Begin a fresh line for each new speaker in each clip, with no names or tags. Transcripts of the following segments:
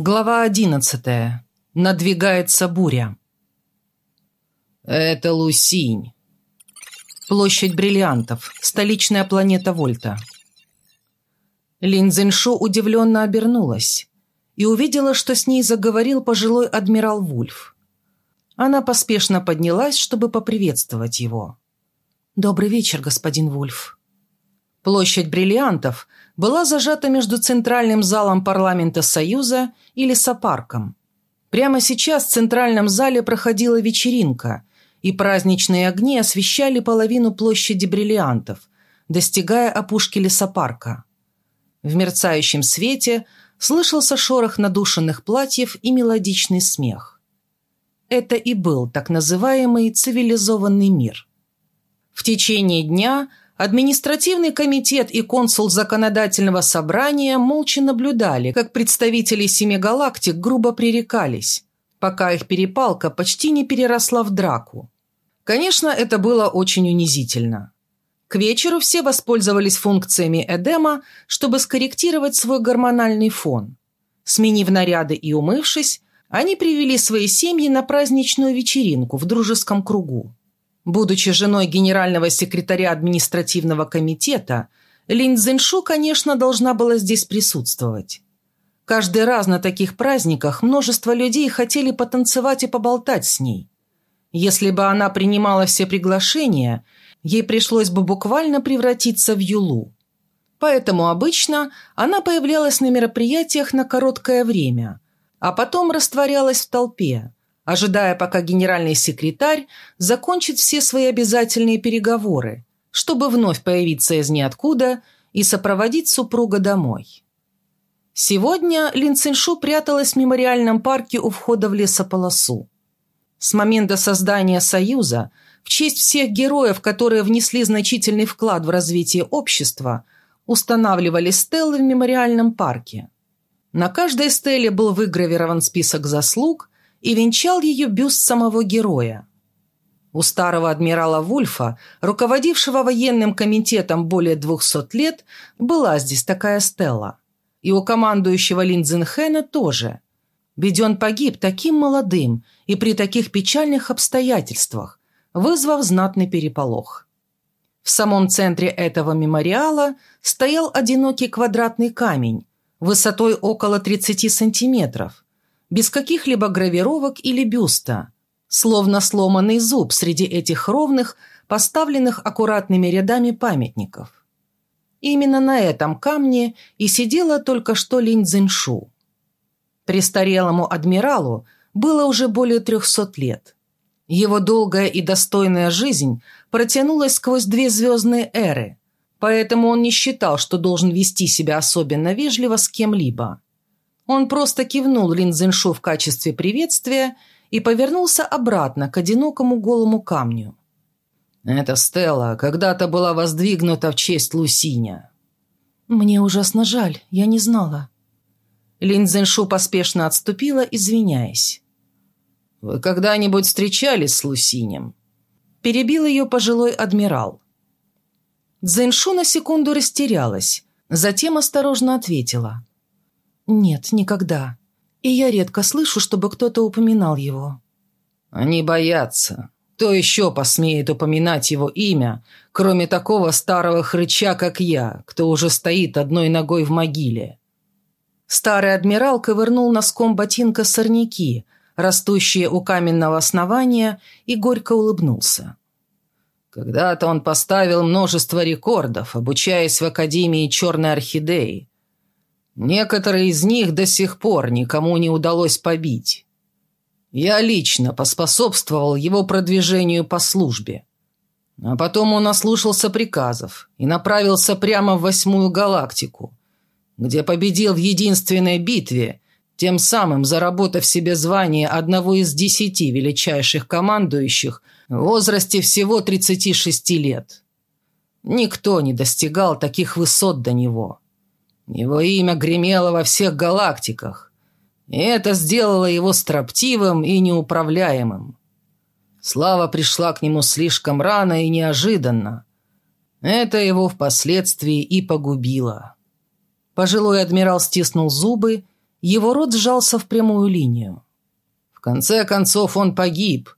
Глава одиннадцатая. Надвигается буря.
Это Лусинь.
Площадь бриллиантов. Столичная планета Вольта. Лин Цзиньшу удивленно обернулась и увидела, что с ней заговорил пожилой адмирал Вульф. Она поспешно поднялась, чтобы поприветствовать его. «Добрый вечер, господин Вульф». Площадь бриллиантов была зажата между центральным залом парламента Союза и лесопарком. Прямо сейчас в центральном зале проходила вечеринка, и праздничные огни освещали половину площади бриллиантов, достигая опушки лесопарка. В мерцающем свете слышался шорох надушенных платьев и мелодичный смех. Это и был так называемый цивилизованный мир. В течение дня – Административный комитет и консул законодательного собрания молча наблюдали, как представители семи галактик грубо пререкались, пока их перепалка почти не переросла в драку. Конечно, это было очень унизительно. К вечеру все воспользовались функциями Эдема, чтобы скорректировать свой гормональный фон. Сменив наряды и умывшись, они привели свои семьи на праздничную вечеринку в дружеском кругу. Будучи женой генерального секретаря административного комитета, Лин Цзиньшу, конечно, должна была здесь присутствовать. Каждый раз на таких праздниках множество людей хотели потанцевать и поболтать с ней. Если бы она принимала все приглашения, ей пришлось бы буквально превратиться в Юлу. Поэтому обычно она появлялась на мероприятиях на короткое время, а потом растворялась в толпе, ожидая, пока генеральный секретарь закончит все свои обязательные переговоры, чтобы вновь появиться из ниоткуда и сопроводить супруга домой. Сегодня Лин Циншу пряталась в мемориальном парке у входа в лесополосу. С момента создания Союза, в честь всех героев, которые внесли значительный вклад в развитие общества, устанавливали стелы в мемориальном парке. На каждой стеле был выгравирован список заслуг и венчал ее бюст самого героя. У старого адмирала Вульфа, руководившего военным комитетом более двухсот лет, была здесь такая стела. И у командующего Линдзенхена тоже. Ведь он погиб таким молодым и при таких печальных обстоятельствах, вызвав знатный переполох. В самом центре этого мемориала стоял одинокий квадратный камень, высотой около 30 сантиметров – без каких-либо гравировок или бюста, словно сломанный зуб среди этих ровных, поставленных аккуратными рядами памятников. Именно на этом камне и сидела только что Линь Цзиньшу. Престарелому адмиралу было уже более трехсот лет. Его долгая и достойная жизнь протянулась сквозь две звездные эры, поэтому он не считал, что должен вести себя особенно вежливо с кем-либо. Он просто кивнул Линдзеншу в качестве приветствия и повернулся обратно к одинокому голому камню. «Эта стела когда-то была воздвигнута в честь Лусиня». «Мне ужасно жаль, я не знала». Линдзеншу поспешно отступила, извиняясь. «Вы когда-нибудь встречались с Лусинем?» Перебил ее пожилой адмирал. Цзэншу на секунду растерялась, затем осторожно ответила. «Нет, никогда. И я редко слышу, чтобы кто-то упоминал его».
«Они боятся. Кто еще посмеет упоминать его имя, кроме такого старого хрыча, как я, кто уже стоит одной ногой в могиле?»
Старый адмирал ковырнул носком ботинка сорняки, растущие у каменного основания, и горько улыбнулся.
Когда-то он поставил множество рекордов, обучаясь в Академии Черной Орхидеи. Некоторые из них до сих пор никому не удалось побить. Я лично поспособствовал его продвижению по службе. А потом он ослушался приказов и направился прямо в восьмую галактику, где победил в единственной битве, тем самым заработав себе звание одного из десяти величайших командующих в возрасте всего 36 лет. Никто не достигал таких высот до него. Его имя гремело во всех галактиках, и это сделало его строптивым и неуправляемым. Слава пришла к нему слишком рано и неожиданно. Это его впоследствии и погубило.
Пожилой адмирал стиснул зубы Его рот сжался в прямую линию.
В конце концов он погиб.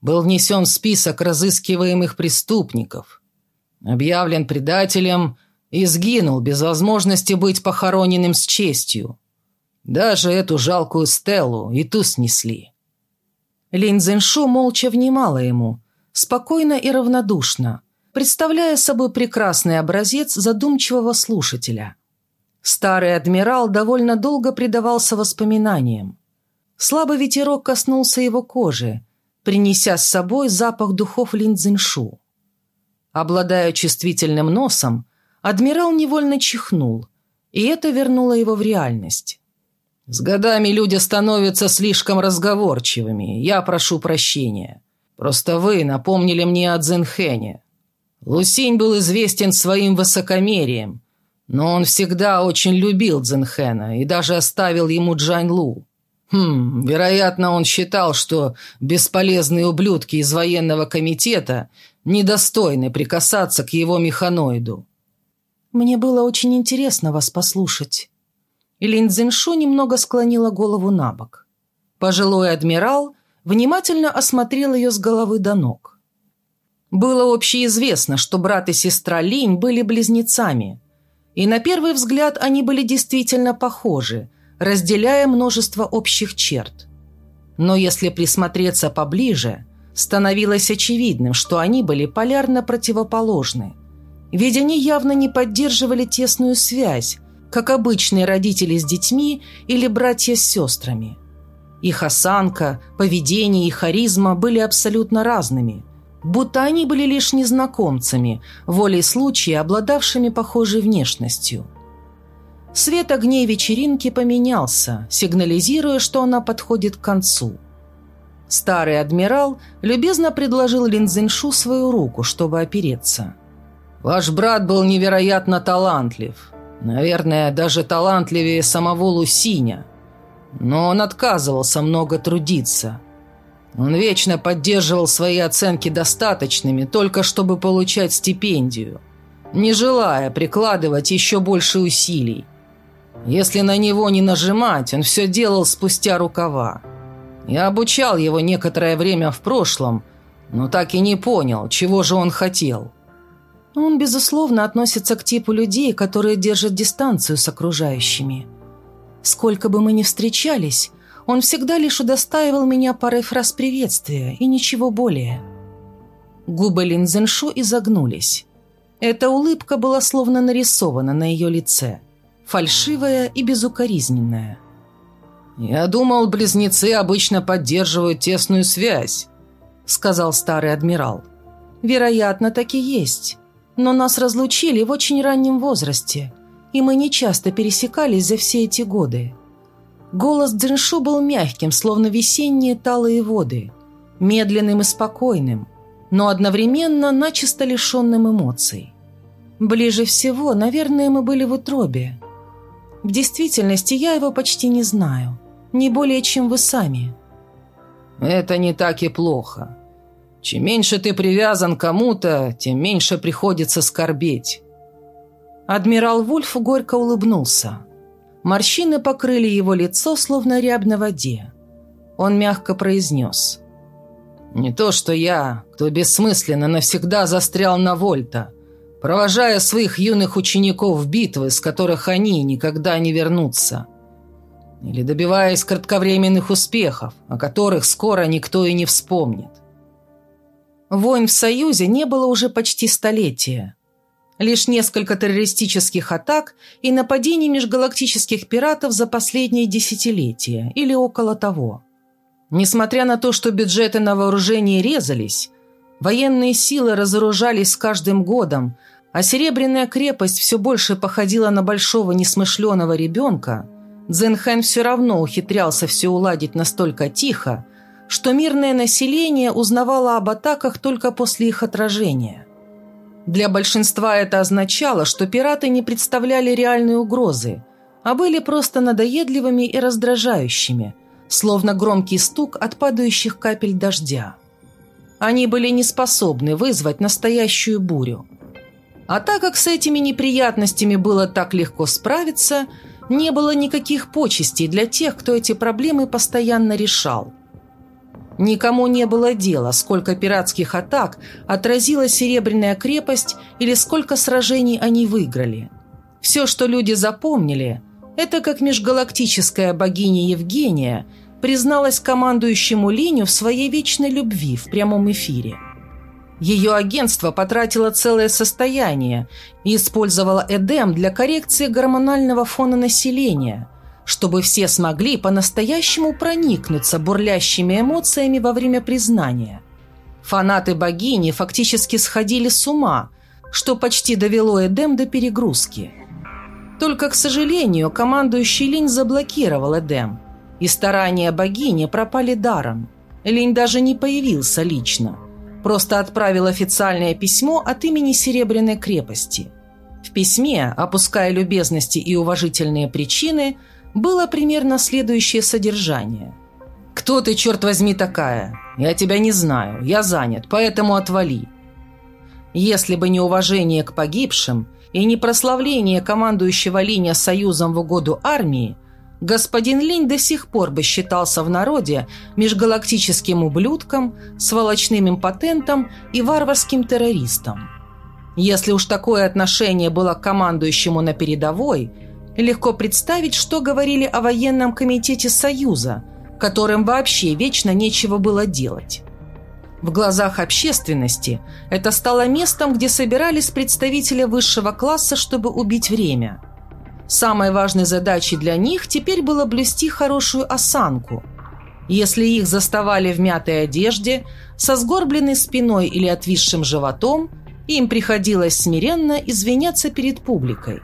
Был внесен в список разыскиваемых преступников. Объявлен предателем и сгинул без возможности быть похороненным с честью. Даже эту жалкую Стеллу и ту снесли.
Линь Цзэншу молча внимала ему, спокойно и равнодушно, представляя собой прекрасный образец задумчивого слушателя. Старый адмирал довольно долго предавался воспоминаниям. Слабый ветерок коснулся его кожи, принеся с собой запах духов линдзиншу. Обладая чувствительным носом, адмирал невольно чихнул, и это вернуло его в реальность.
«С годами люди становятся слишком разговорчивыми. Я прошу прощения. Просто вы напомнили мне о Дзенхене. Лусинь был известен своим высокомерием, но он всегда очень любил Дзенхена и даже оставил ему Джань Лу. Хм, вероятно, он считал, что бесполезные ублюдки из военного комитета недостойны прикасаться к его механоиду.
Мне было очень интересно вас послушать. И Линь Цзиньшу немного склонила голову на бок. Пожилой адмирал внимательно осмотрел ее с головы до ног. Было общеизвестно, что брат и сестра Линь были близнецами, и на первый взгляд они были действительно похожи – разделяя множество общих черт. Но если присмотреться поближе, становилось очевидным, что они были полярно противоположны. Ведь они явно не поддерживали тесную связь, как обычные родители с детьми или братья с сестрами. Их осанка, поведение и харизма были абсолютно разными, будто они были лишь незнакомцами, волей случая обладавшими похожей внешностью – Свет огней вечеринки поменялся, сигнализируя, что она подходит к концу. Старый адмирал любезно предложил Линдзиншу свою руку, чтобы опереться.
«Ваш брат был невероятно талантлив. Наверное, даже талантливее самого Лусиня. Но он отказывался много трудиться. Он вечно поддерживал свои оценки достаточными, только чтобы получать стипендию, не желая прикладывать еще больше усилий. Если на него не нажимать, он все делал спустя рукава. Я обучал его некоторое время в прошлом, но так и не понял, чего же он хотел.
Он, безусловно, относится к типу людей, которые держат дистанцию с окружающими. Сколько бы мы ни встречались, он всегда лишь удостаивал меня парой фраз приветствия и ничего более. Губы Линзеншу изогнулись. Эта улыбка была словно нарисована на ее лице – фальшивая и безукоризненная.
«Я думал, близнецы обычно поддерживают тесную связь», — сказал старый адмирал.
«Вероятно, так и есть. Но нас разлучили в очень раннем возрасте, и мы нечасто пересекались за все эти годы. Голос Дзиншу был мягким, словно весенние талые воды, медленным и спокойным, но одновременно начисто лишенным эмоций. Ближе всего, наверное, мы были в утробе, в действительности я его почти не знаю. Не более, чем вы сами.
Это не так и плохо. Чем меньше ты привязан к кому-то, тем меньше приходится скорбеть.
Адмирал Вульф горько улыбнулся. Морщины покрыли его лицо, словно рябь на воде. Он мягко произнес.
«Не то что я, кто бессмысленно навсегда застрял на Вольта провожая своих юных учеников в битвы, с которых они никогда не вернутся. Или добиваясь кратковременных успехов, о которых скоро никто и не вспомнит.
Войн в Союзе не было уже почти столетия. Лишь несколько террористических атак и нападений межгалактических пиратов за последние десятилетия или около того. Несмотря на то, что бюджеты на вооружение резались, Военные силы разоружались с каждым годом, а Серебряная крепость все больше походила на большого несмышленого ребенка, Цзэнхэн все равно ухитрялся все уладить настолько тихо, что мирное население узнавало об атаках только после их отражения. Для большинства это означало, что пираты не представляли реальной угрозы, а были просто надоедливыми и раздражающими, словно громкий стук от падающих капель дождя. Они были не способны вызвать настоящую бурю. А так как с этими неприятностями было так легко справиться, не было никаких почестей для тех, кто эти проблемы постоянно решал. Никому не было дела, сколько пиратских атак отразила Серебряная крепость или сколько сражений они выиграли. Все, что люди запомнили, это как межгалактическая богиня Евгения призналась командующему Линю в своей вечной любви в прямом эфире. Ее агентство потратило целое состояние и использовало Эдем для коррекции гормонального фона населения, чтобы все смогли по-настоящему проникнуться бурлящими эмоциями во время признания. Фанаты богини фактически сходили с ума, что почти довело Эдем до перегрузки. Только, к сожалению, командующий Линь заблокировал Эдем, и старания богини пропали даром. Линь даже не появился лично – просто отправил официальное письмо от имени Серебряной крепости. В письме, опуская любезности и уважительные причины, было примерно следующее содержание. «Кто ты, черт возьми, такая? Я тебя не знаю, я занят, поэтому отвали». Если бы не уважение к погибшим и не прославление командующего линия союзом в угоду армии, господин Линь до сих пор бы считался в народе межгалактическим ублюдком, сволочным импотентом и варварским террористом. Если уж такое отношение было к командующему на передовой, легко представить, что говорили о военном комитете Союза, которым вообще вечно нечего было делать. В глазах общественности это стало местом, где собирались представители высшего класса, чтобы убить время – Самой важной задачей для них теперь было блюсти хорошую осанку. Если их заставали в мятой одежде, со сгорбленной спиной или отвисшим животом, им приходилось смиренно извиняться перед публикой.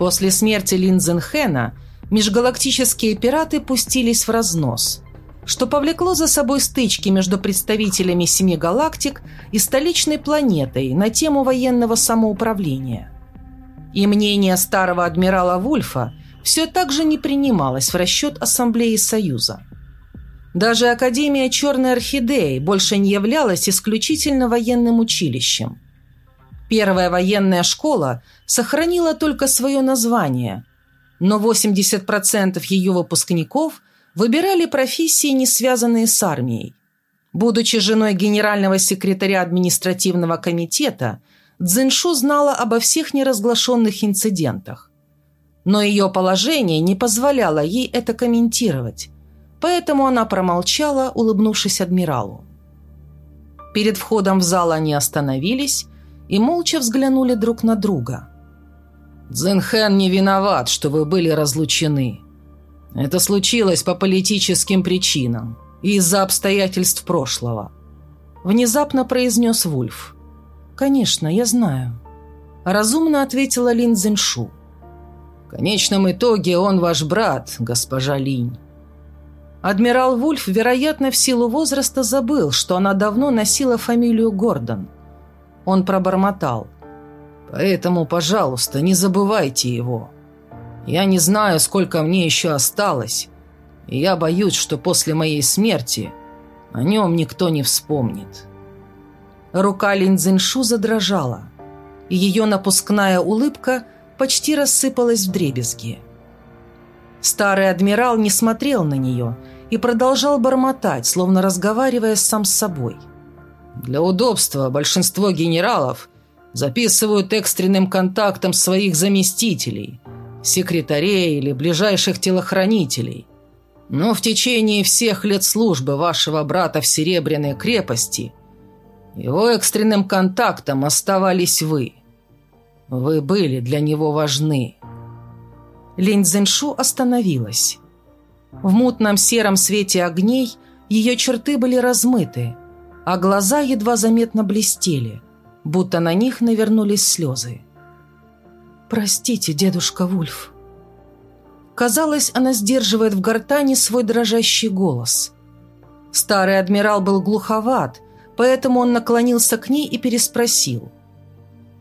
После смерти Линзенхена межгалактические пираты пустились в разнос, что повлекло за собой стычки между представителями семи галактик и столичной планетой на тему военного самоуправления – и мнение старого адмирала Вульфа все так же не принималось в расчет Ассамблеи Союза. Даже Академия Черной Орхидеи больше не являлась исключительно военным училищем. Первая военная школа сохранила только свое название, но 80% ее выпускников выбирали профессии, не связанные с армией. Будучи женой генерального секретаря административного комитета, Цзиньшу знала обо всех неразглашенных инцидентах. Но ее положение не позволяло ей это комментировать, поэтому она промолчала, улыбнувшись адмиралу. Перед входом в зал они остановились и молча взглянули друг на друга. «Цзинхэн не виноват, что вы были разлучены. Это случилось по политическим причинам и из-за обстоятельств прошлого», – внезапно произнес Вульф. «Конечно, я знаю», – разумно ответила Лин Цзиньшу. «В конечном итоге он ваш брат, госпожа Линь». Адмирал Вульф, вероятно, в силу возраста забыл, что она давно носила фамилию Гордон. Он пробормотал. «Поэтому, пожалуйста, не забывайте его. Я не знаю, сколько мне еще осталось, и я боюсь, что после моей смерти о нем никто не вспомнит». Рука Линдзиншу задрожала, и ее напускная улыбка почти рассыпалась в дребезги. Старый адмирал не смотрел на нее и продолжал бормотать, словно разговаривая сам с собой. «Для удобства большинство генералов записывают экстренным контактом своих заместителей, секретарей или ближайших телохранителей. Но в течение всех лет службы вашего брата в Серебряной крепости – его экстренным контактом оставались вы. Вы были для него важны. Лень Цзэньшу остановилась. В мутном сером свете огней ее черты были размыты, а глаза едва заметно блестели, будто на них навернулись слезы. «Простите, дедушка Вульф». Казалось, она сдерживает в гортани свой дрожащий голос. Старый адмирал был глуховат, поэтому он наклонился к ней и переспросил.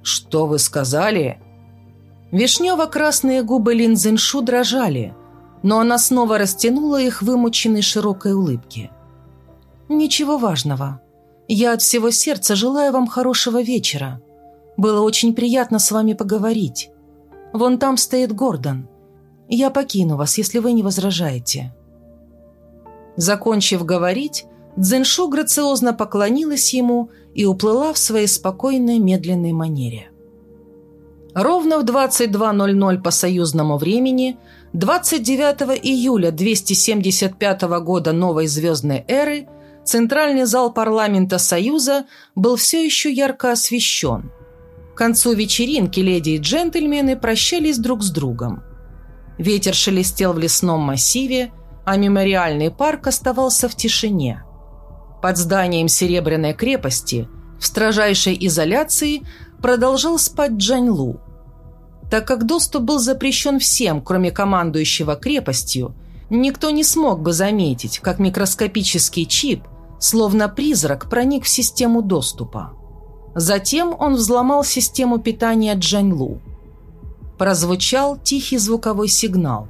«Что вы сказали?» Вишнево-красные губы Лин Цзиньшу дрожали, но она снова растянула их вымученной широкой улыбки. «Ничего важного. Я от всего сердца желаю вам хорошего вечера. Было очень приятно с вами поговорить. Вон там стоит Гордон. Я покину вас, если вы не возражаете».
Закончив говорить, Цзэншу грациозно поклонилась ему и уплыла в своей спокойной медленной манере. Ровно в 22.00 по союзному времени, 29 июля 275 года новой звездной эры, центральный зал парламента Союза был все еще ярко освещен. К концу вечеринки леди и джентльмены прощались друг с другом. Ветер шелестел в лесном массиве, а мемориальный парк оставался в тишине. Под зданием Серебряной крепости в строжайшей изоляции продолжал спать Джань Лу. Так как доступ был запрещен всем, кроме командующего крепостью, никто не смог бы заметить, как микроскопический чип, словно призрак, проник в систему доступа. Затем он взломал систему питания Джань Лу прозвучал тихий звуковой сигнал.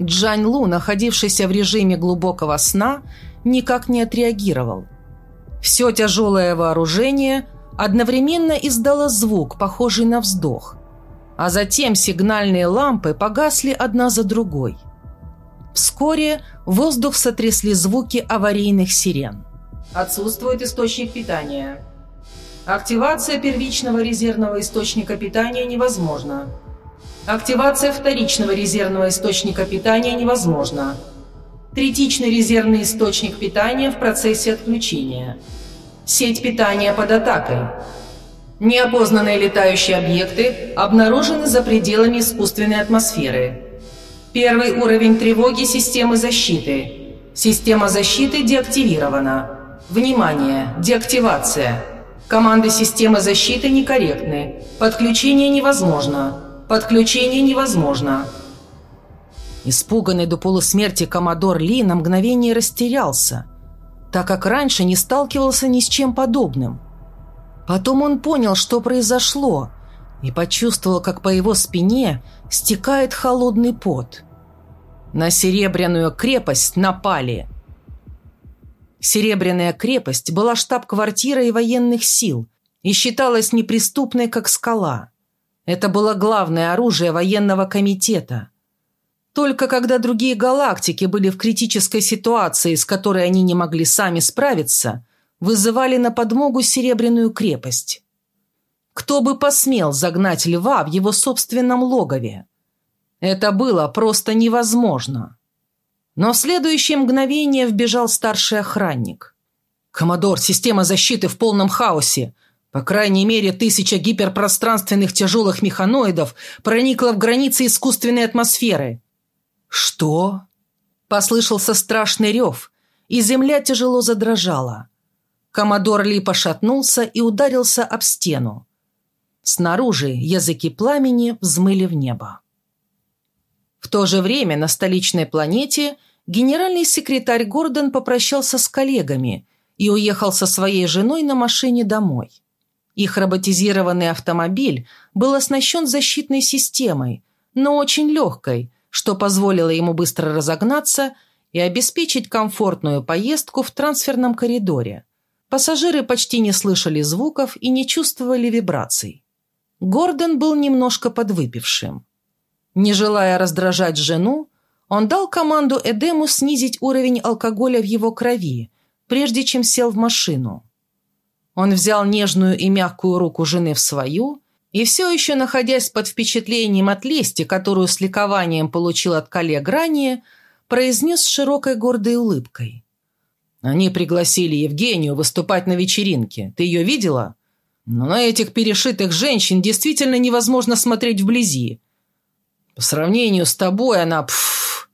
Джань Лу, находившийся в режиме глубокого сна, никак не отреагировал. Все тяжелое вооружение одновременно издало звук, похожий на вздох, а затем сигнальные лампы погасли одна за другой. Вскоре воздух сотрясли звуки аварийных сирен. Отсутствует источник питания. Активация первичного резервного источника питания невозможна. Активация вторичного резервного источника питания невозможна. Третичный резервный источник питания в процессе отключения. Сеть питания под атакой. Неопознанные летающие объекты обнаружены за пределами искусственной атмосферы. Первый уровень тревоги системы защиты. Система защиты деактивирована. Внимание! Деактивация. Команды системы защиты некорректны. Подключение невозможно. Подключение невозможно». Испуганный до полусмерти коммодор Ли на мгновение растерялся, так как раньше не сталкивался ни с чем подобным. Потом он понял, что произошло, и почувствовал, как по его спине стекает холодный пот. На Серебряную крепость напали. Серебряная крепость была штаб-квартирой военных сил и считалась неприступной, как скала – это было главное оружие военного комитета. Только когда другие галактики были в критической ситуации, с которой они не могли сами справиться, вызывали на подмогу Серебряную крепость. Кто бы посмел загнать льва в его собственном логове? Это было просто невозможно. Но в следующее мгновение вбежал старший охранник. «Коммодор, система защиты в полном хаосе. По крайней мере, тысяча гиперпространственных тяжелых механоидов проникла в границы искусственной атмосферы. «Что?» Послышался страшный рев, и земля тяжело задрожала. Коммодор Ли пошатнулся и ударился об стену. Снаружи языки пламени взмыли в небо. В то же время на столичной планете генеральный секретарь Гордон попрощался с коллегами и уехал со своей женой на машине домой. Их роботизированный автомобиль был оснащен защитной системой, но очень легкой, что позволило ему быстро разогнаться и обеспечить комфортную поездку в трансферном коридоре. Пассажиры почти не слышали звуков и не чувствовали вибраций. Гордон был немножко подвыпившим. Не желая раздражать жену, он дал команду Эдему снизить уровень алкоголя в его крови, прежде чем сел в машину. Он взял нежную и мягкую руку жены в свою и все еще, находясь под впечатлением от лести, которую с ликованием получил от коллег ранее, произнес с широкой гордой улыбкой. «Они пригласили Евгению выступать на вечеринке. Ты ее видела? Но на этих перешитых женщин действительно невозможно смотреть вблизи. По сравнению с тобой она... Пфф.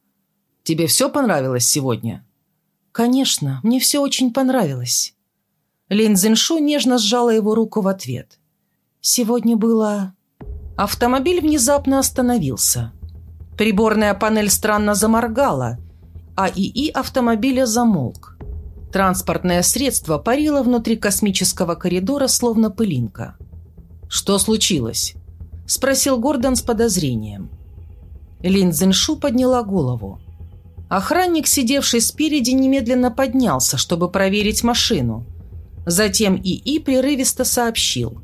Тебе все понравилось сегодня?»
«Конечно, мне все очень понравилось». Лин Цзиньшу нежно сжала его руку в ответ. «Сегодня было...» Автомобиль внезапно остановился. Приборная панель странно заморгала, а ИИ автомобиля замолк. Транспортное средство парило внутри космического коридора, словно пылинка.
«Что случилось?» – спросил Гордон с подозрением.
Лин Цзиньшу подняла голову. Охранник, сидевший спереди, немедленно поднялся, чтобы проверить машину – Затем ИИ прерывисто сообщил.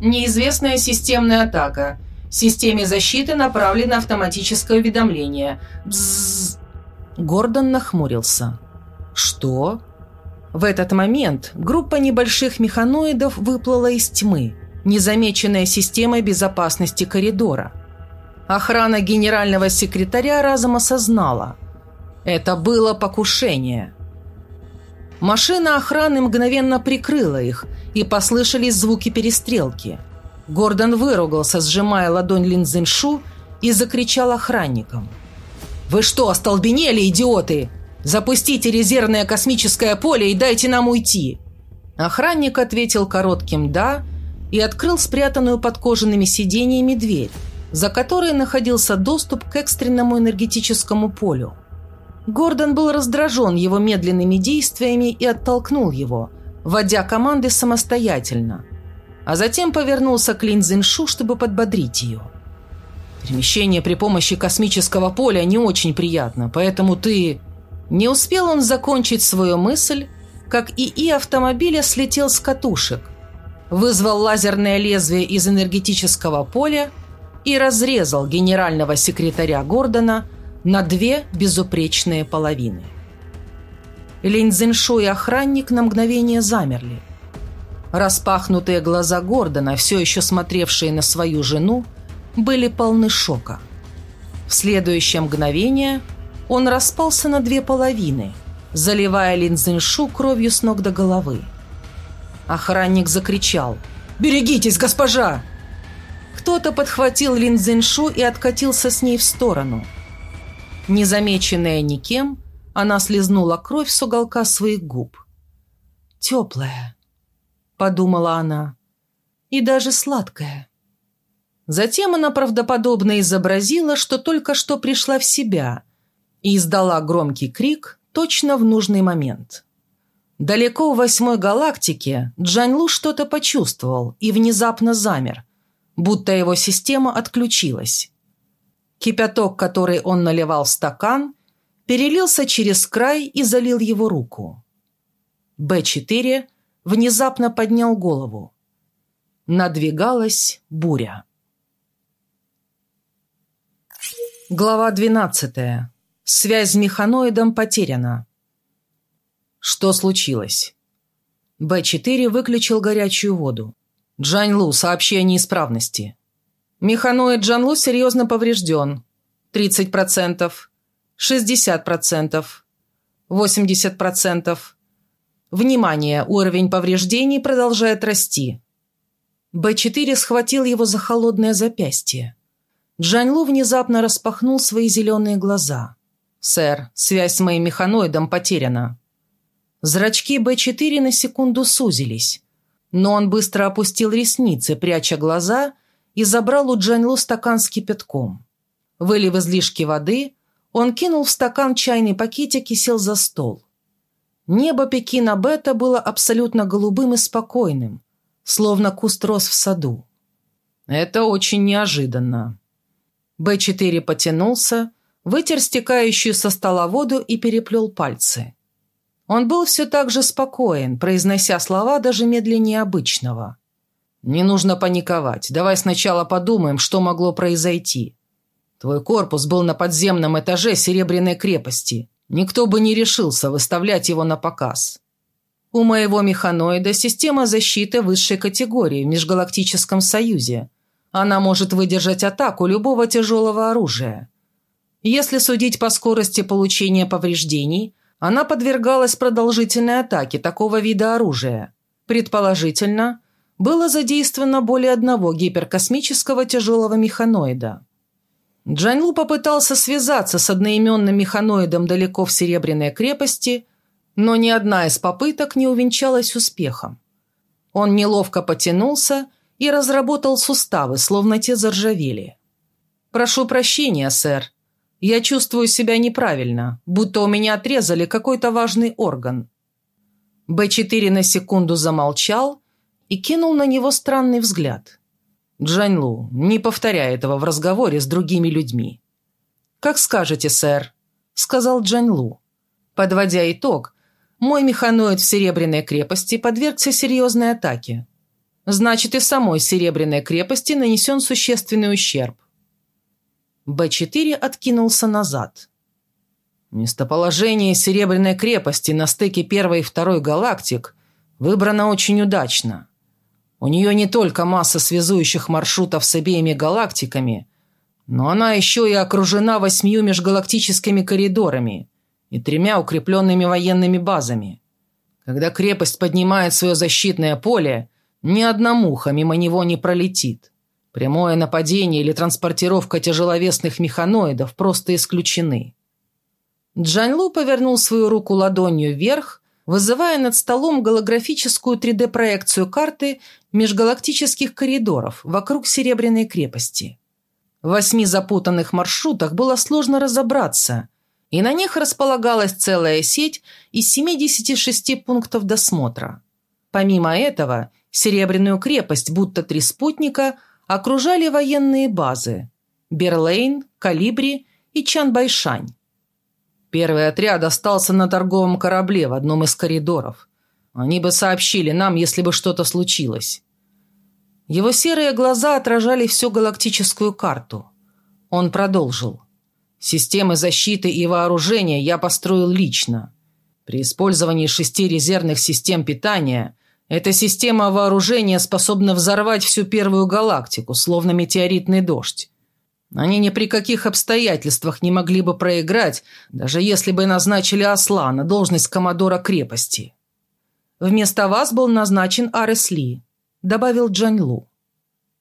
«Неизвестная системная атака.
Системе защиты направлено автоматическое уведомление. Бззз.
Гордон нахмурился. «Что?» В этот момент группа небольших механоидов выплыла из тьмы, незамеченная системой безопасности коридора. Охрана генерального секретаря разом осознала. Это было покушение. Машина охраны мгновенно прикрыла их, и послышались звуки перестрелки. Гордон выругался, сжимая ладонь Линзеншу, и закричал охранникам. «Вы что, остолбенели, идиоты? Запустите резервное космическое поле и дайте нам уйти!» Охранник ответил коротким «да» и открыл спрятанную под кожаными сиденьями дверь, за которой находился доступ к экстренному энергетическому полю. Гордон был раздражен его медленными действиями и оттолкнул его, вводя команды самостоятельно, а затем повернулся к Лин Цзиньшу, чтобы подбодрить ее. «Перемещение при помощи космического поля не очень приятно, поэтому ты...» Не успел он закончить свою мысль, как ИИ автомобиля слетел с катушек, вызвал лазерное лезвие из энергетического поля и разрезал генерального секретаря Гордона на две безупречные половины. Линь Цзиньшу и охранник на мгновение замерли. Распахнутые глаза Гордона, все еще смотревшие на свою жену, были полны шока. В следующее мгновение – он распался на две половины, заливая Линзеншу кровью с ног до головы. Охранник закричал «Берегитесь, госпожа!» Кто-то подхватил Линзеншу и откатился с ней в сторону. Незамеченная никем, она слезнула кровь с уголка своих губ. «Теплая», — подумала она, — «и даже сладкая». Затем она правдоподобно изобразила, что только что пришла в себя и издала громкий крик точно в нужный момент. Далеко в восьмой галактике Джаньлу что-то почувствовал и внезапно замер, будто его система отключилась. Кипяток, который он наливал в стакан, перелился через край и залил его руку. Б-4 внезапно поднял голову. Надвигалась буря. Глава двенадцатая. Связь с механоидом потеряна. Что случилось? Б-4 выключил горячую воду. Джаньлу, сообщи о неисправности. Механоид Джанлу серьезно поврежден. 30%, 60%, 80%. Внимание, уровень повреждений продолжает расти. Б-4 схватил его за холодное запястье. Джаньлу внезапно распахнул свои зеленые глаза – «Сэр, связь с моим механоидом потеряна». Зрачки Б-4 на секунду сузились, но он быстро опустил ресницы, пряча глаза, и забрал у Джанлу стакан с кипятком. Вылив излишки воды, он кинул в стакан чайный пакетик и сел за стол. Небо Пекина Бета было абсолютно голубым и спокойным, словно куст рос в саду. Это очень неожиданно. Б-4 потянулся, вытер стекающую со стола воду и переплел пальцы. Он был все так же спокоен, произнося слова даже медленнее обычного. «Не нужно паниковать. Давай сначала подумаем, что могло произойти. Твой корпус был на подземном этаже Серебряной крепости. Никто бы не решился выставлять его на показ. У моего механоида система защиты высшей категории в Межгалактическом Союзе. Она может выдержать атаку любого тяжелого оружия. Если судить по скорости получения повреждений, она подвергалась продолжительной атаке такого вида оружия. Предположительно, было задействовано более одного гиперкосмического тяжелого механоида. Джанлу попытался связаться с одноименным механоидом далеко в Серебряной крепости, но ни одна из попыток не увенчалась успехом. Он неловко потянулся и разработал суставы, словно те заржавели. «Прошу прощения, сэр», я чувствую себя неправильно, будто у меня отрезали какой-то важный орган. Б4 на секунду замолчал и кинул на него странный взгляд. Джаньлу, не повторяй этого в разговоре с другими людьми. «Как скажете, сэр», — сказал Джаньлу. Подводя итог, мой механоид в Серебряной крепости подвергся серьезной атаке.
Значит, и самой Серебряной крепости нанесен существенный ущерб. Б-4 откинулся назад.
Местоположение Серебряной крепости на стыке первой и второй галактик выбрано очень удачно. У нее не только масса связующих маршрутов с обеими галактиками, но она еще и окружена восьмью межгалактическими коридорами и тремя укрепленными военными базами. Когда крепость поднимает свое защитное поле, ни одна муха мимо него не пролетит. Прямое нападение или транспортировка тяжеловесных механоидов просто исключены.
Джанлу повернул свою руку ладонью вверх, вызывая над столом голографическую 3D-проекцию карты межгалактических коридоров вокруг Серебряной крепости. В восьми запутанных маршрутах было сложно разобраться, и на них располагалась целая сеть из 76 пунктов досмотра. Помимо этого, Серебряную крепость, будто три спутника, окружали военные базы – Берлейн, Калибри и Чанбайшань. Первый отряд остался на торговом корабле в одном из коридоров. Они бы сообщили нам, если бы что-то случилось. Его серые глаза отражали всю галактическую карту. Он продолжил. Системы защиты и вооружения я построил лично. При использовании шести резервных систем питания эта система вооружения способна взорвать всю первую галактику, словно метеоритный дождь. Они ни при каких обстоятельствах не могли бы проиграть, даже если бы назначили осла на должность коммодора крепости. Вместо вас был назначен Арес Ли, добавил Джань Лу.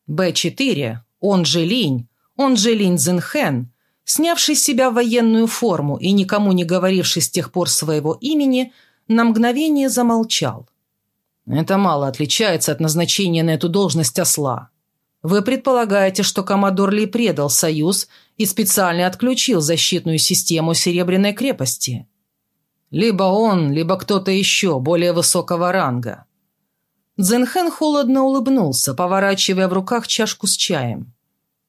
Б-4, он же Линь, он же Линь Цзинхэн, снявший с себя военную форму и никому не говоривший с тех пор своего имени, на мгновение замолчал. Это мало отличается от назначения на эту должность осла. Вы предполагаете, что Коммодор Ли предал Союз и специально отключил защитную систему Серебряной крепости? Либо он, либо кто-то еще, более высокого ранга. Дзенхэн холодно улыбнулся, поворачивая в руках чашку с чаем.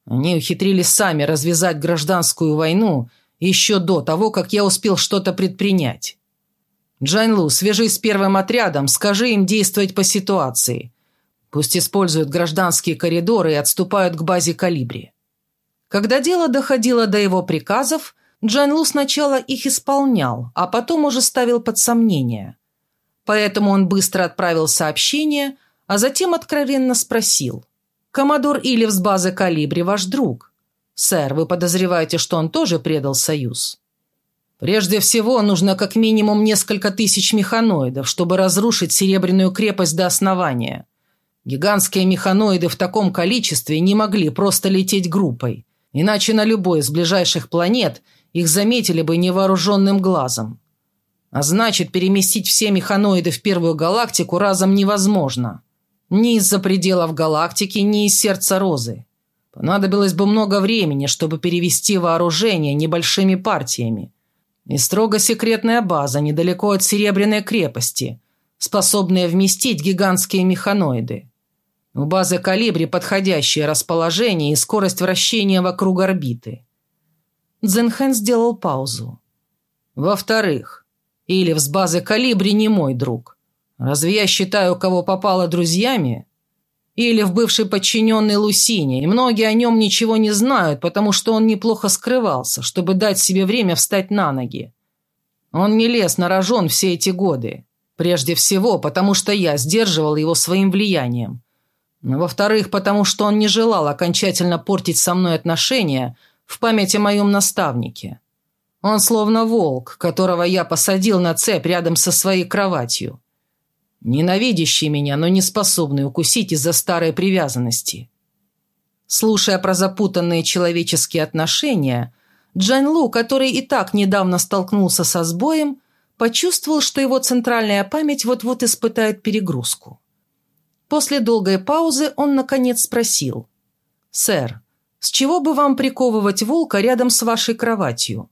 Они ухитрились сами развязать гражданскую войну еще до того, как я успел что-то предпринять. Джанлу, свяжись с первым отрядом, скажи им действовать по ситуации. Пусть используют гражданские коридоры и отступают к базе «Калибри». Когда дело доходило до его приказов, Джан Лу сначала их исполнял, а потом уже ставил под сомнение. Поэтому он быстро отправил сообщение, а затем откровенно спросил. «Коммодор Илев с базы «Калибри» ваш друг. Сэр, вы подозреваете, что он тоже предал Союз?» «Прежде всего, нужно как минимум несколько тысяч механоидов, чтобы разрушить Серебряную крепость до основания», Гигантские механоиды в таком количестве не могли просто лететь группой, иначе на любой из ближайших планет их заметили бы невооруженным глазом. А значит, переместить все механоиды в первую галактику разом невозможно. Ни из-за пределов галактики, ни из сердца Розы. Понадобилось бы много времени, чтобы перевести вооружение небольшими партиями. И строго секретная база недалеко от Серебряной крепости, способная вместить гигантские механоиды. У базы «Калибри» подходящее расположение и скорость вращения вокруг орбиты. Дзенхэн сделал паузу. Во-вторых, Илев с базы «Калибри» не мой друг. Разве я считаю, кого попало друзьями? Илев бывший подчиненный Лусине, и многие о нем ничего не знают, потому что он неплохо скрывался, чтобы дать себе время встать на ноги. Он не лез на рожон все эти годы. Прежде всего, потому что я сдерживал его своим влиянием – во-вторых, потому что он не желал окончательно портить со мной отношения в память о моем наставнике. Он словно волк, которого я посадил на цепь рядом со своей кроватью. Ненавидящий меня, но не способный укусить из-за старой привязанности. Слушая про запутанные человеческие отношения, Джан Лу, который и так недавно столкнулся со сбоем, почувствовал, что его центральная память вот-вот испытает перегрузку. После долгой паузы он, наконец, спросил. «Сэр, с чего бы вам приковывать волка рядом с вашей кроватью?»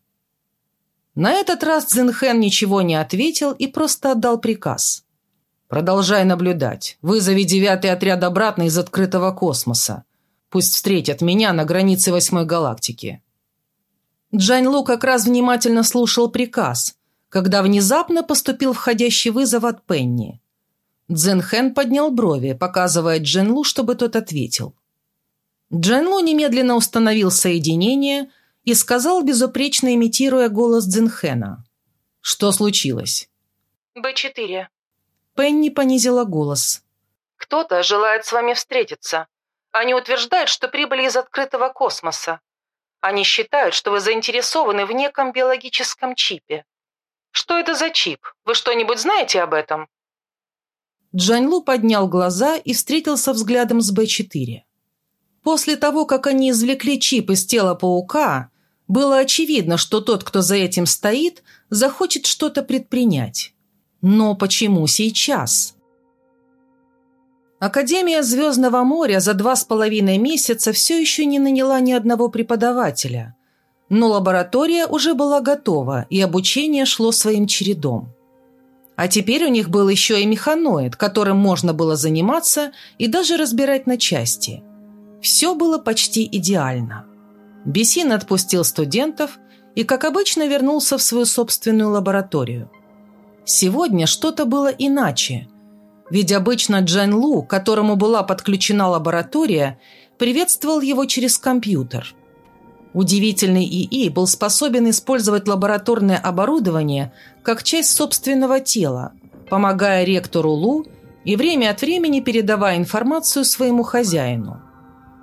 На этот раз Цзинхэн ничего не ответил и просто отдал приказ. «Продолжай наблюдать. Вызови девятый отряд обратно из открытого космоса. Пусть встретят меня на границе восьмой галактики». Джань Лу как раз внимательно слушал приказ, когда внезапно поступил входящий вызов от Пенни. Цзэнхэн поднял брови, показывая Дженлу, чтобы тот ответил. Дженлу немедленно установил соединение и сказал, безупречно имитируя голос Цзэнхэна. «Что случилось?»
«Б-4».
Пенни понизила голос.
«Кто-то желает с вами встретиться. Они утверждают, что прибыли из открытого космоса. Они считают, что вы заинтересованы в неком биологическом чипе. Что это за чип? Вы что-нибудь знаете об этом?»
Джаньлу поднял глаза и встретился взглядом с Б-4. После того, как они извлекли чип из тела паука, было очевидно, что тот, кто за этим стоит, захочет что-то предпринять. Но почему сейчас? Академия Звездного моря за два с половиной месяца все еще не наняла ни одного преподавателя. Но лаборатория уже была готова, и обучение шло своим чередом. А теперь у них был еще и механоид, которым можно было заниматься и даже разбирать на части. Все было почти идеально. Бесин отпустил студентов и, как обычно, вернулся в свою собственную лабораторию. Сегодня что-то было иначе. Ведь обычно Джан Лу, которому была подключена лаборатория, приветствовал его через компьютер – Удивительный ИИ был способен использовать лабораторное оборудование как часть собственного тела, помогая ректору Лу и время от времени передавая информацию своему хозяину.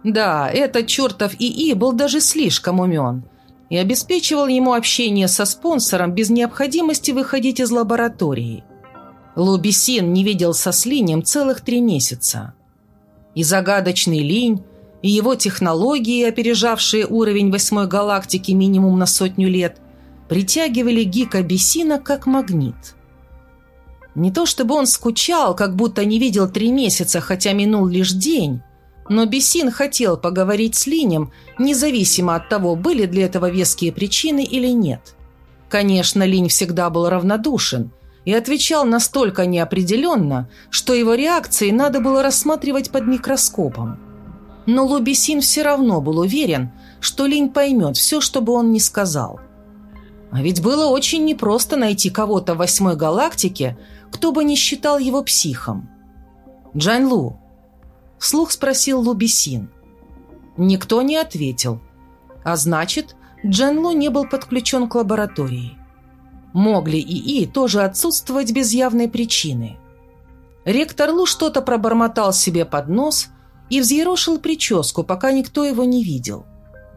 Да, этот чертов ИИ был даже слишком умен и обеспечивал ему общение со спонсором без необходимости выходить из лаборатории. Лу Бесин не виделся с Линем целых три месяца. И загадочный Линь, и его технологии, опережавшие уровень восьмой галактики минимум на сотню лет, притягивали Гика Бесина как магнит. Не то чтобы он скучал, как будто не видел три месяца, хотя минул лишь день, но Бесин хотел поговорить с Линем, независимо от того, были для этого веские причины или нет. Конечно, Линь всегда был равнодушен и отвечал настолько неопределенно, что его реакции надо было рассматривать под микроскопом. Но Лубисин все равно был уверен, что Линь поймет все, что бы он ни сказал. А ведь было очень непросто найти кого-то в восьмой галактике, кто бы не считал его психом. «Джань Лу», – вслух спросил Лубисин. Никто не ответил. А значит, Джан Лу не был подключен к лаборатории. Могли ИИ тоже отсутствовать без явной причины. Ректор Лу что-то пробормотал себе под нос – и взъерошил прическу, пока никто его не видел.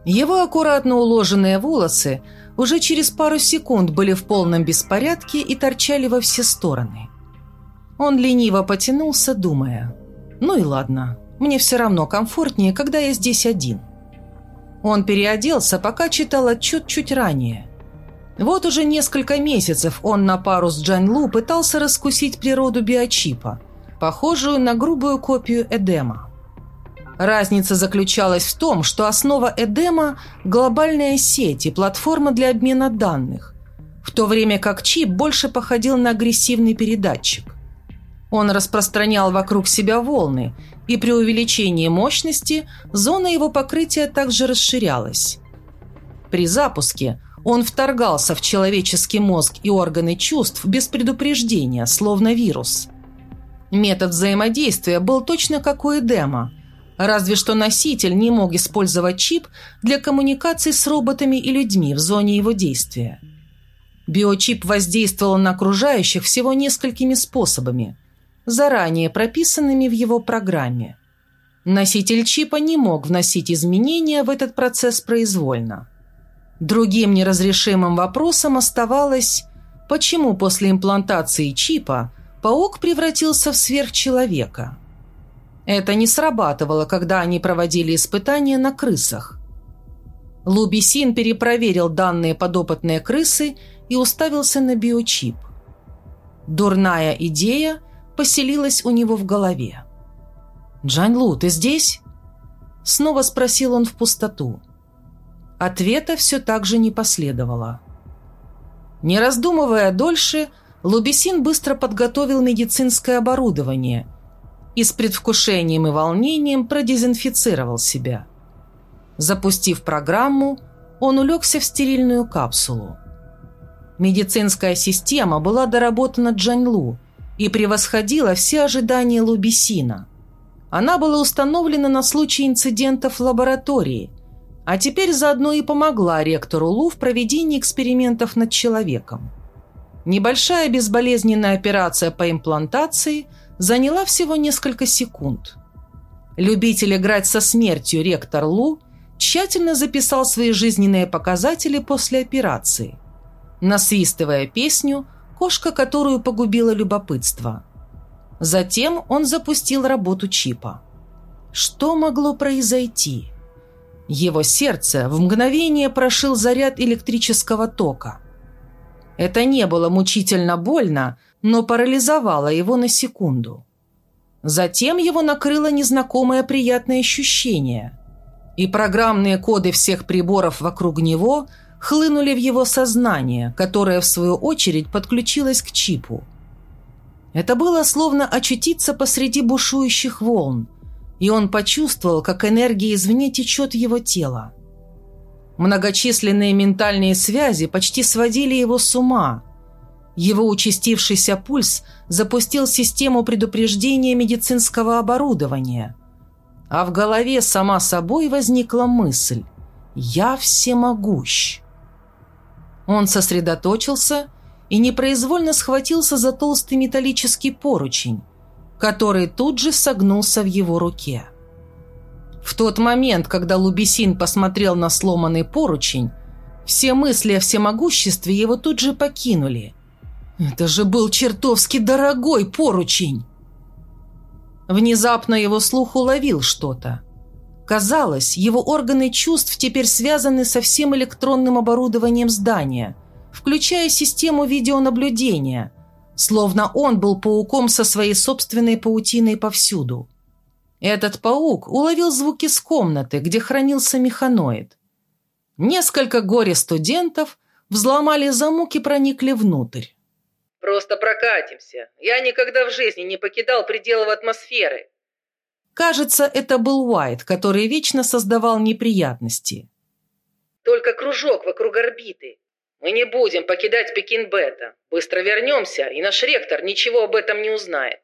Его аккуратно уложенные волосы уже через пару секунд были в полном беспорядке и торчали во все стороны. Он лениво потянулся, думая, «Ну и ладно, мне все равно комфортнее, когда я здесь один». Он переоделся, пока читал отчет чуть ранее. Вот уже несколько месяцев он на пару с Джан Лу пытался раскусить природу биочипа, похожую на грубую копию Эдема. Разница заключалась в том, что основа Эдема – глобальная сеть и платформа для обмена данных, в то время как чип больше походил на агрессивный передатчик. Он распространял вокруг себя волны, и при увеличении мощности зона его покрытия также расширялась. При запуске он вторгался в человеческий мозг и органы чувств без предупреждения, словно вирус. Метод взаимодействия был точно как у Эдема – Разве что носитель не мог использовать чип для коммуникации с роботами и людьми в зоне его действия. Биочип воздействовал на окружающих всего несколькими способами, заранее прописанными в его программе. Носитель чипа не мог вносить изменения в этот процесс произвольно. Другим неразрешимым вопросом оставалось, почему после имплантации чипа паук превратился в сверхчеловека – это не срабатывало, когда они проводили испытания на крысах. Лубисин перепроверил данные подопытные крысы и уставился на биочип. Дурная идея поселилась у него в голове. «Джань ты здесь?» Снова спросил он в пустоту. Ответа все так же не последовало. Не раздумывая дольше, Лубисин быстро подготовил медицинское оборудование – и с предвкушением и волнением продезинфицировал себя. Запустив программу, он улегся в стерильную капсулу. Медицинская система была доработана Джаньлу, и превосходила все ожидания Лубисина. Она была установлена на случай инцидентов в лаборатории, а теперь заодно и помогла ректору Лу в проведении экспериментов над человеком. Небольшая безболезненная операция по имплантации заняла всего несколько секунд. Любитель играть со смертью ректор Лу тщательно записал свои жизненные показатели после операции, насвистывая песню – кошка, которую погубило любопытство. Затем он запустил работу чипа. Что могло произойти? Его сердце в мгновение прошил заряд электрического тока. Это не было мучительно больно, но парализовало его на секунду. Затем его накрыло незнакомое приятное ощущение, и программные коды всех приборов вокруг него – хлынули в его сознание, которое, в свою очередь, подключилось к чипу. Это было словно очутиться посреди бушующих волн, и он почувствовал, как энергия извне течет его тело. Многочисленные ментальные связи почти сводили его с ума. Его участившийся пульс запустил систему предупреждения медицинского оборудования. А в голове сама собой возникла мысль «Я всемогущ». Он сосредоточился и непроизвольно схватился за толстый металлический поручень, который тут же согнулся в его руке. В тот момент, когда Лубисин посмотрел на сломанный поручень, все мысли о всемогуществе его тут же покинули. Это же был чертовски дорогой поручень! Внезапно его слух уловил что-то. Казалось, его органы чувств теперь связаны со всем электронным оборудованием здания, включая систему видеонаблюдения, словно он был пауком со своей собственной паутиной повсюду. Этот паук уловил звуки с комнаты, где хранился механоид. Несколько горе-студентов взломали замок и проникли внутрь.
«Просто прокатимся. Я никогда в жизни не покидал пределов атмосферы»,
Кажется, это был Уайт, который вечно создавал неприятности.
«Только кружок вокруг орбиты. Мы не будем покидать Пекин-Бета. Быстро вернемся, и наш ректор ничего об этом не узнает».